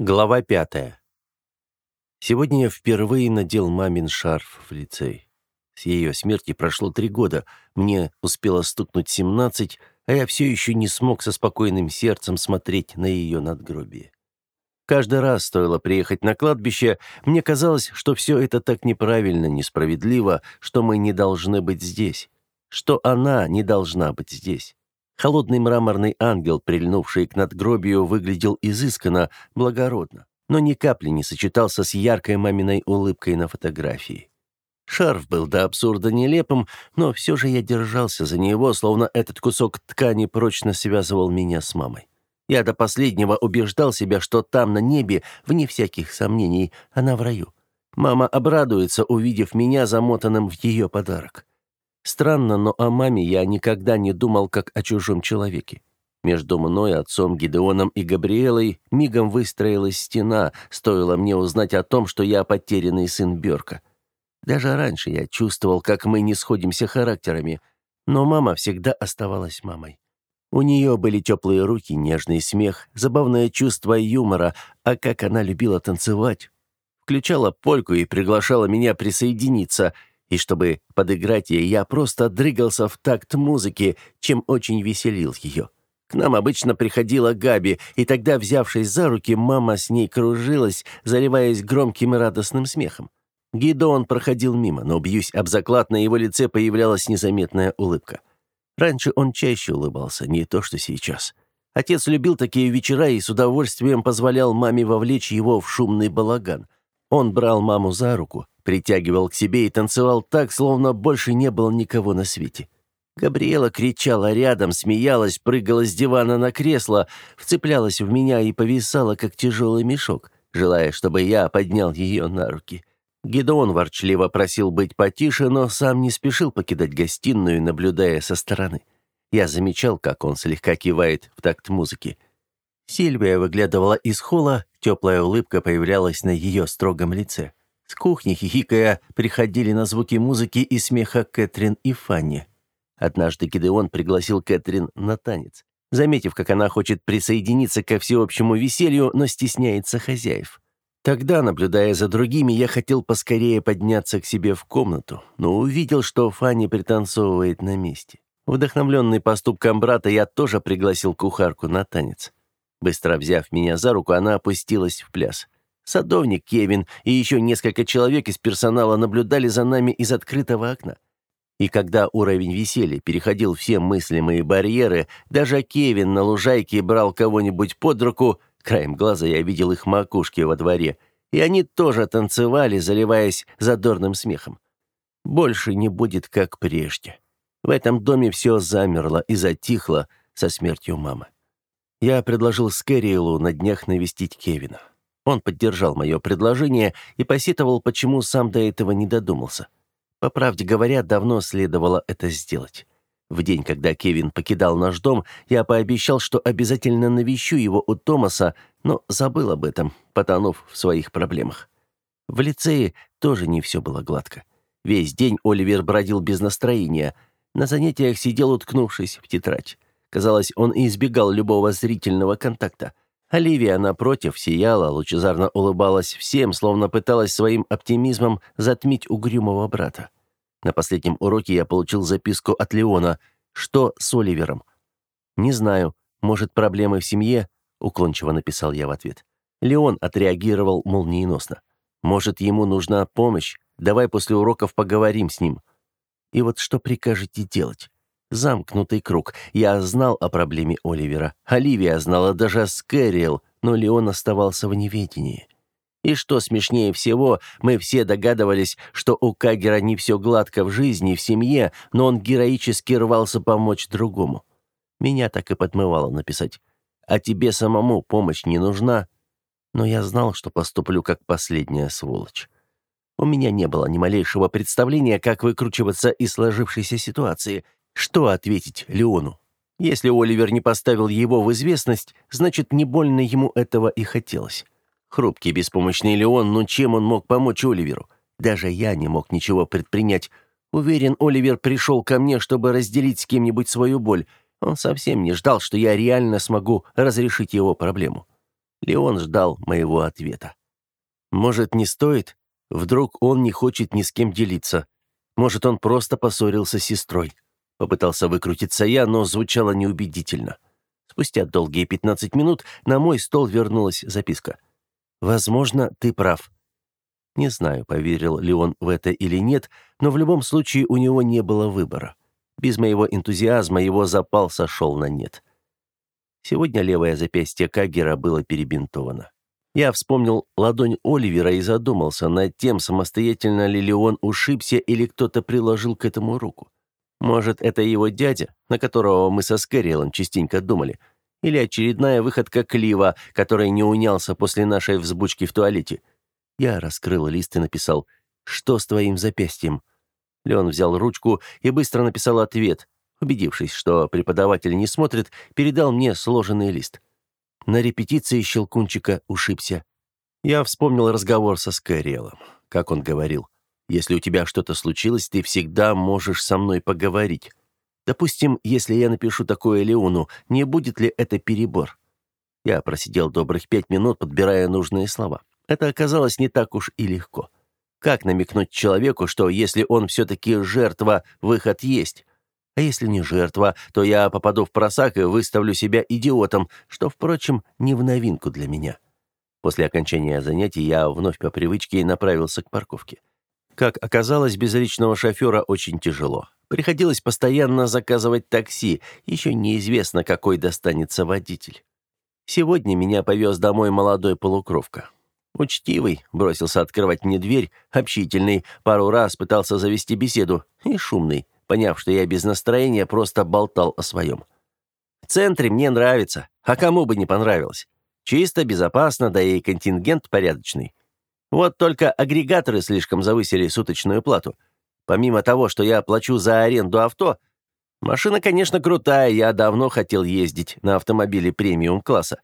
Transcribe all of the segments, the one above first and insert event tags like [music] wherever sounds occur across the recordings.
Глава пятая. Сегодня я впервые надел мамин шарф в лицей. С ее смерти прошло три года, мне успело стукнуть семнадцать, а я все еще не смог со спокойным сердцем смотреть на ее надгробие. Каждый раз стоило приехать на кладбище, мне казалось, что все это так неправильно, несправедливо, что мы не должны быть здесь, что она не должна быть здесь. Холодный мраморный ангел, прильнувший к надгробию, выглядел изысканно, благородно, но ни капли не сочетался с яркой маминой улыбкой на фотографии. Шарф был до абсурда нелепым, но все же я держался за него, словно этот кусок ткани прочно связывал меня с мамой. Я до последнего убеждал себя, что там, на небе, вне всяких сомнений, она в раю. Мама обрадуется, увидев меня замотанным в ее подарок. Странно, но о маме я никогда не думал как о чужом человеке. Между мной, отцом Гидеоном и Габриэлой мигом выстроилась стена, стоило мне узнать о том, что я потерянный сын Бёрка. Даже раньше я чувствовал, как мы не сходимся характерами, но мама всегда оставалась мамой. У нее были теплые руки, нежный смех, забавное чувство юмора, а как она любила танцевать. Включала польку и приглашала меня присоединиться — и чтобы подыграть ей, я просто дрыгался в такт музыки, чем очень веселил ее. К нам обычно приходила Габи, и тогда, взявшись за руки, мама с ней кружилась, заливаясь громким и радостным смехом. Гидеон проходил мимо, но, бьюсь об заклад, на его лице появлялась незаметная улыбка. Раньше он чаще улыбался, не то что сейчас. Отец любил такие вечера и с удовольствием позволял маме вовлечь его в шумный балаган. Он брал маму за руку, притягивал к себе и танцевал так, словно больше не было никого на свете. Габриэла кричала рядом, смеялась, прыгала с дивана на кресло, вцеплялась в меня и повисала, как тяжелый мешок, желая, чтобы я поднял ее на руки. Гедеон ворчливо просил быть потише, но сам не спешил покидать гостиную, наблюдая со стороны. Я замечал, как он слегка кивает в такт музыки. Сильвия выглядывала из холла, теплая улыбка появлялась на ее строгом лице. С кухни, хихикая, приходили на звуки музыки и смеха Кэтрин и Фанни. Однажды Гидеон пригласил Кэтрин на танец, заметив, как она хочет присоединиться ко всеобщему веселью, но стесняется хозяев. Тогда, наблюдая за другими, я хотел поскорее подняться к себе в комнату, но увидел, что Фанни пританцовывает на месте. Вдохновленный поступком брата, я тоже пригласил кухарку на танец. Быстро взяв меня за руку, она опустилась в пляс. Садовник Кевин и еще несколько человек из персонала наблюдали за нами из открытого окна. И когда уровень веселья переходил все мыслимые барьеры, даже Кевин на лужайке брал кого-нибудь под руку, краем глаза я видел их макушки во дворе, и они тоже танцевали, заливаясь задорным смехом. Больше не будет как прежде. В этом доме все замерло и затихло со смертью мамы. Я предложил Скэриэлу на днях навестить Кевина. Он поддержал мое предложение и посетовал, почему сам до этого не додумался. По правде говоря, давно следовало это сделать. В день, когда Кевин покидал наш дом, я пообещал, что обязательно навещу его у Томаса, но забыл об этом, потонув в своих проблемах. В лицее тоже не все было гладко. Весь день Оливер бродил без настроения. На занятиях сидел, уткнувшись в тетрадь. Казалось, он избегал любого зрительного контакта – Оливия, напротив, сияла, лучезарно улыбалась всем, словно пыталась своим оптимизмом затмить угрюмого брата. На последнем уроке я получил записку от Леона. «Что с Оливером?» «Не знаю. Может, проблемы в семье?» — уклончиво написал я в ответ. Леон отреагировал молниеносно. «Может, ему нужна помощь? Давай после уроков поговорим с ним». «И вот что прикажете делать?» Замкнутый круг. Я знал о проблеме Оливера. Оливия знала даже Скэриэл, но Леон оставался в неведении. И что смешнее всего, мы все догадывались, что у Кагера не все гладко в жизни, в семье, но он героически рвался помочь другому. Меня так и подмывало написать. «А тебе самому помощь не нужна?» Но я знал, что поступлю как последняя сволочь. У меня не было ни малейшего представления, как выкручиваться из сложившейся ситуации, что ответить Леону? Если Оливер не поставил его в известность, значит, не больно ему этого и хотелось. Хрупкий, беспомощный Леон, но чем он мог помочь Оливеру? Даже я не мог ничего предпринять. Уверен, Оливер пришел ко мне, чтобы разделить с кем-нибудь свою боль. Он совсем не ждал, что я реально смогу разрешить его проблему. Леон ждал моего ответа. Может, не стоит? Вдруг он не хочет ни с кем делиться. Может, он просто поссорился с сестрой. Попытался выкрутиться я, но звучало неубедительно. Спустя долгие 15 минут на мой стол вернулась записка. «Возможно, ты прав». Не знаю, поверил ли он в это или нет, но в любом случае у него не было выбора. Без моего энтузиазма его запал сошел на нет. Сегодня левое запястье Кагера было перебинтовано. Я вспомнил ладонь Оливера и задумался над тем, самостоятельно ли Леон ушибся или кто-то приложил к этому руку. Может, это его дядя, на которого мы со Скэрилом частенько думали, или очередная выходка Клива, который не унялся после нашей взбучки в туалете. Я раскрыл лист и написал «Что с твоим запястьем?» Леон взял ручку и быстро написал ответ. Убедившись, что преподаватель не смотрит, передал мне сложенный лист. На репетиции Щелкунчика ушибся. Я вспомнил разговор со Скайриэлом. Как он говорил, «Если у тебя что-то случилось, ты всегда можешь со мной поговорить. Допустим, если я напишу такое Леону, не будет ли это перебор?» Я просидел добрых пять минут, подбирая нужные слова. Это оказалось не так уж и легко. Как намекнуть человеку, что если он все-таки жертва, выход есть? А если не жертва, то я попаду в просак и выставлю себя идиотом, что, впрочем, не в новинку для меня. После окончания занятий я вновь по привычке направился к парковке. Как оказалось, без личного шофера очень тяжело. Приходилось постоянно заказывать такси, еще неизвестно, какой достанется водитель. Сегодня меня повез домой молодой полукровка. Учтивый, бросился открывать мне дверь, общительный, пару раз пытался завести беседу, и шумный, поняв, что я без настроения, просто болтал о своем. В центре мне нравится, а кому бы не понравилось. Чисто, безопасно, да и контингент порядочный. Вот только агрегаторы слишком завысили суточную плату. Помимо того, что я плачу за аренду авто, машина, конечно, крутая, я давно хотел ездить на автомобиле премиум-класса.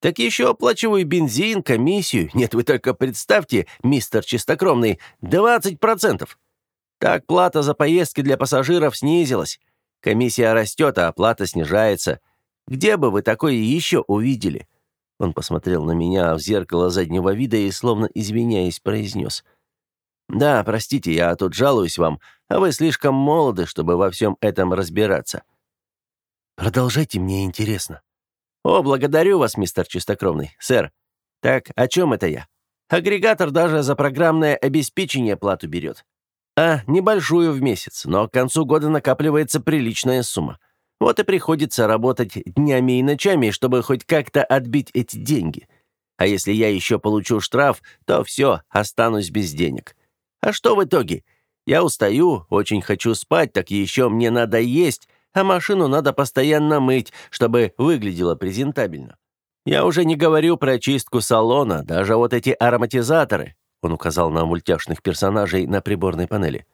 Так еще оплачиваю бензин, комиссию. [laughs] Нет, вы только представьте, мистер Чистокровный, 20%. Так плата за поездки для пассажиров снизилась. Комиссия растет, а оплата снижается. Где бы вы такое еще увидели?» Он посмотрел на меня в зеркало заднего вида и, словно извиняясь, произнес. «Да, простите, я тут жалуюсь вам, а вы слишком молоды, чтобы во всем этом разбираться». «Продолжайте, мне интересно». «О, благодарю вас, мистер Чистокровный. Сэр, так о чем это я? Агрегатор даже за программное обеспечение плату берет. А, небольшую в месяц, но к концу года накапливается приличная сумма. Вот и приходится работать днями и ночами, чтобы хоть как-то отбить эти деньги. А если я еще получу штраф, то все, останусь без денег. А что в итоге? Я устаю, очень хочу спать, так еще мне надо есть, а машину надо постоянно мыть, чтобы выглядело презентабельно. Я уже не говорю про чистку салона, даже вот эти ароматизаторы, он указал на мультяшных персонажей на приборной панели,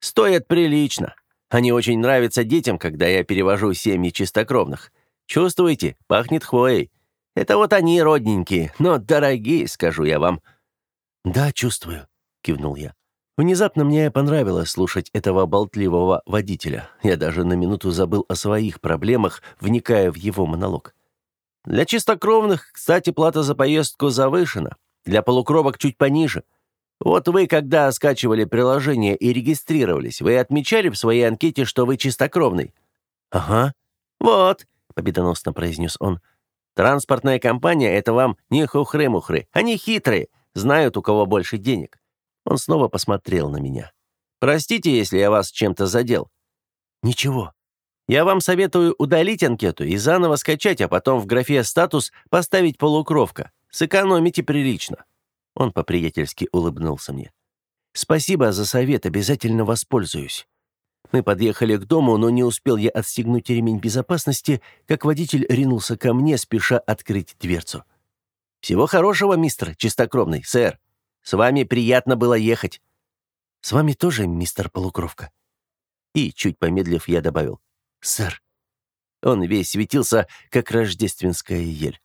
стоят прилично. Они очень нравятся детям, когда я перевожу семьи чистокровных. Чувствуете? Пахнет хвоей. Это вот они родненькие, но дорогие, скажу я вам». «Да, чувствую», — кивнул я. Внезапно мне понравилось слушать этого болтливого водителя. Я даже на минуту забыл о своих проблемах, вникая в его монолог. Для чистокровных, кстати, плата за поездку завышена, для полукровок чуть пониже. Вот вы, когда скачивали приложение и регистрировались, вы отмечали в своей анкете, что вы чистокровный? Ага. Вот, победоносно произнес он. Транспортная компания — это вам не хухры-мухры. Они хитрые, знают, у кого больше денег. Он снова посмотрел на меня. «Простите, если я вас чем-то задел». «Ничего. Я вам советую удалить анкету и заново скачать, а потом в графе «Статус» поставить полукровка. Сэкономите прилично». Он по-приятельски улыбнулся мне. «Спасибо за совет, обязательно воспользуюсь». Мы подъехали к дому, но не успел я отстегнуть ремень безопасности, как водитель ринулся ко мне, спеша открыть дверцу. «Всего хорошего, мистер чистокровный, сэр», с вами приятно было ехать». «С вами тоже, мистер Полукровка». И, чуть помедлив, я добавил «Сэр». Он весь светился, как рождественская ель.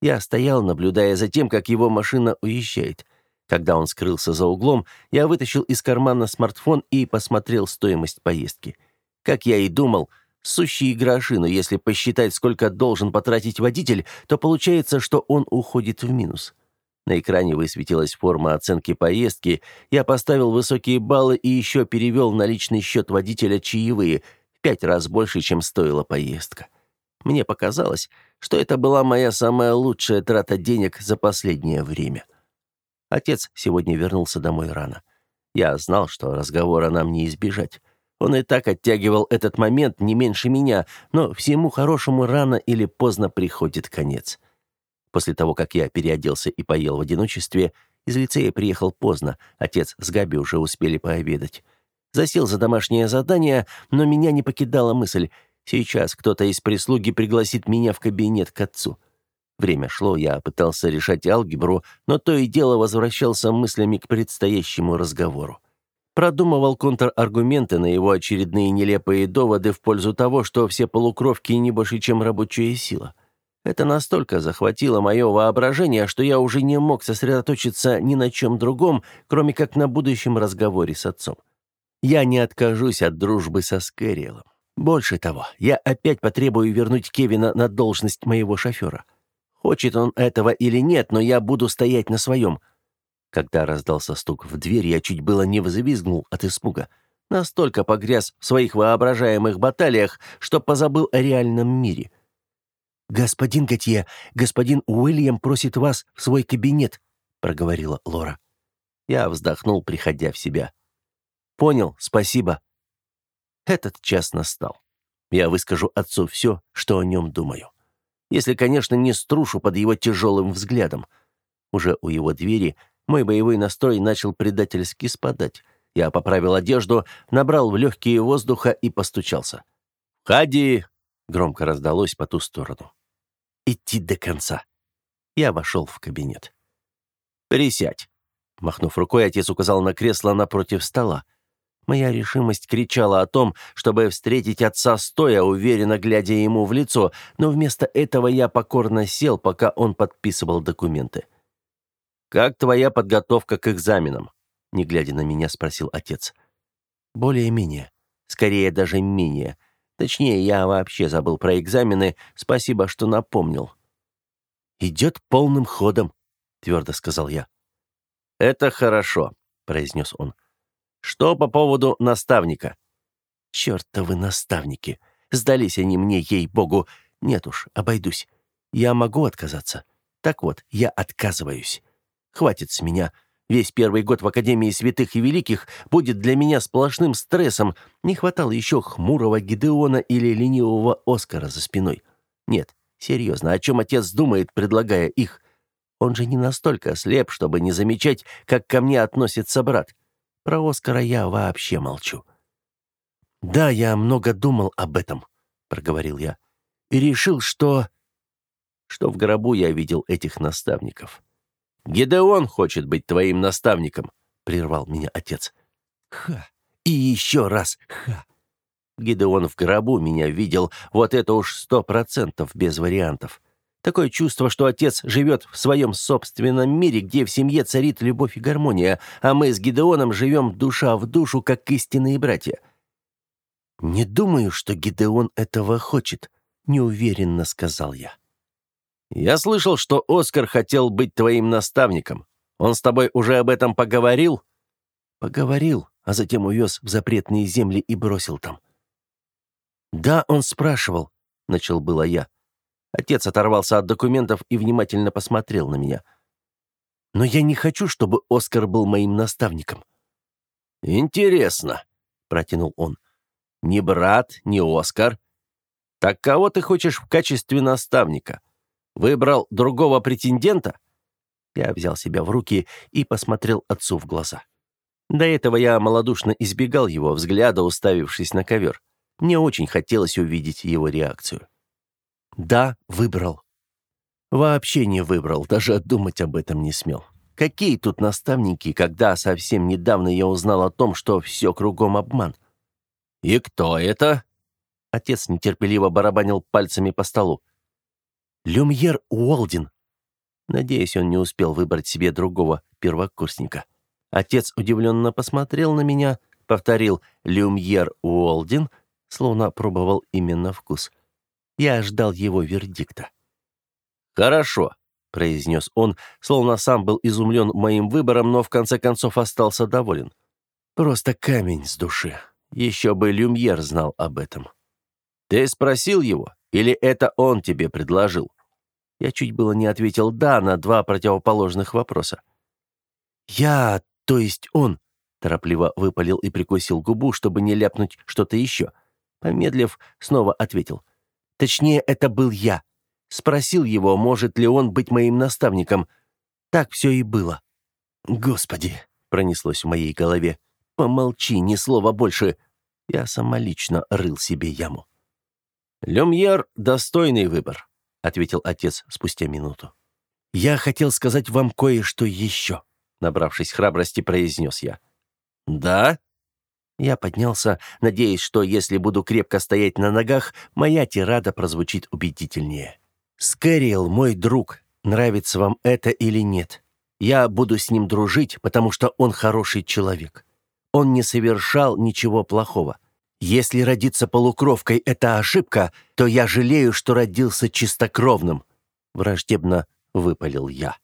Я стоял, наблюдая за тем, как его машина уезжает. Когда он скрылся за углом, я вытащил из кармана смартфон и посмотрел стоимость поездки. Как я и думал, Сущие гроши, но если посчитать, сколько должен потратить водитель, то получается, что он уходит в минус. На экране высветилась форма оценки поездки, я поставил высокие баллы и еще перевел на личный счет водителя чаевые, в пять раз больше, чем стоила поездка. Мне показалось, что это была моя самая лучшая трата денег за последнее время. Отец сегодня вернулся домой рано. Я знал, что разговора нам не избежать. Он и так оттягивал этот момент не меньше меня, но всему хорошему рано или поздно приходит конец. После того, как я переоделся и поел в одиночестве, из лицея приехал поздно, отец с Габи уже успели пообедать. Засел за домашнее задание, но меня не покидала мысль — Сейчас кто-то из прислуги пригласит меня в кабинет к отцу. Время шло, я пытался решать алгебру, но то и дело возвращался мыслями к предстоящему разговору. Продумывал контраргументы на его очередные нелепые доводы в пользу того, что все полукровки не больше, чем рабочая сила. Это настолько захватило мое воображение, что я уже не мог сосредоточиться ни на чем другом, кроме как на будущем разговоре с отцом. Я не откажусь от дружбы со Скэриэлом. Больше того, я опять потребую вернуть Кевина на должность моего шофера. Хочет он этого или нет, но я буду стоять на своем. Когда раздался стук в дверь, я чуть было не взвизгнул от испуга. Настолько погряз в своих воображаемых баталиях, что позабыл о реальном мире. «Господин Готье, господин Уильям просит вас в свой кабинет», — проговорила Лора. Я вздохнул, приходя в себя. «Понял, спасибо», этот час настал. Я выскажу отцу все, что о нем думаю. Если, конечно, не струшу под его тяжелым взглядом. Уже у его двери мой боевой настрой начал предательски спадать. Я поправил одежду, набрал в легкие воздуха и постучался. «Входи!» — громко раздалось по ту сторону. «Идти до конца». Я вошел в кабинет. «Присядь!» Махнув рукой, отец указал на кресло напротив стола. Моя решимость кричала о том, чтобы встретить отца стоя, уверенно глядя ему в лицо, но вместо этого я покорно сел, пока он подписывал документы. «Как твоя подготовка к экзаменам?» — не глядя на меня, спросил отец. «Более-менее. Скорее, даже менее. Точнее, я вообще забыл про экзамены. Спасибо, что напомнил». «Идет полным ходом», — твердо сказал я. «Это хорошо», — произнес он. Что по поводу наставника? Чертовы наставники. Сдались они мне, ей-богу. Нет уж, обойдусь. Я могу отказаться. Так вот, я отказываюсь. Хватит с меня. Весь первый год в Академии Святых и Великих будет для меня сплошным стрессом. Не хватало еще хмурого Гидеона или ленивого Оскара за спиной. Нет, серьезно, о чем отец думает, предлагая их? Он же не настолько слеп, чтобы не замечать, как ко мне относится брат. Про Оскара я вообще молчу. «Да, я много думал об этом», — проговорил я, «и решил, что...» Что в гробу я видел этих наставников. «Гедеон хочет быть твоим наставником», — прервал меня отец. «Ха! И еще раз ха!» Гидеон в гробу меня видел, вот это уж сто процентов без вариантов. Такое чувство, что отец живет в своем собственном мире, где в семье царит любовь и гармония, а мы с Гидеоном живем душа в душу, как истинные братья. «Не думаю, что Гидеон этого хочет», — неуверенно сказал я. «Я слышал, что Оскар хотел быть твоим наставником. Он с тобой уже об этом поговорил?» «Поговорил, а затем увез в запретные земли и бросил там». «Да, он спрашивал», — начал было я. Отец оторвался от документов и внимательно посмотрел на меня. «Но я не хочу, чтобы Оскар был моим наставником». «Интересно», — протянул он. «Ни брат, ни Оскар. Так кого ты хочешь в качестве наставника? Выбрал другого претендента?» Я взял себя в руки и посмотрел отцу в глаза. До этого я малодушно избегал его взгляда, уставившись на ковер. Мне очень хотелось увидеть его реакцию. Да, выбрал. Вообще не выбрал, даже думать об этом не смел. Какие тут наставники, когда совсем недавно я узнал о том, что все кругом обман? «И кто это?» Отец нетерпеливо барабанил пальцами по столу. «Люмьер Уолдин». Надеюсь, он не успел выбрать себе другого первокурсника. Отец удивленно посмотрел на меня, повторил «Люмьер Уолдин», словно пробовал именно вкус. Я ждал его вердикта. «Хорошо», — произнес он, словно сам был изумлен моим выбором, но в конце концов остался доволен. «Просто камень с души. Еще бы Люмьер знал об этом». «Ты спросил его? Или это он тебе предложил?» Я чуть было не ответил «да» на два противоположных вопроса. «Я, то есть он», — торопливо выпалил и прикусил губу, чтобы не ляпнуть что-то еще. Помедлив, снова ответил. «Точнее, это был я. Спросил его, может ли он быть моим наставником. Так все и было». «Господи!» — пронеслось в моей голове. «Помолчи, ни слова больше!» Я самолично рыл себе яму. «Люмьер — достойный выбор», — ответил отец спустя минуту. «Я хотел сказать вам кое-что еще», — набравшись храбрости, произнес я. «Да?» Я поднялся, надеясь, что если буду крепко стоять на ногах, моя тирада прозвучит убедительнее. «Скэриэл мой друг. Нравится вам это или нет? Я буду с ним дружить, потому что он хороший человек. Он не совершал ничего плохого. Если родиться полукровкой — это ошибка, то я жалею, что родился чистокровным», — враждебно выпалил я.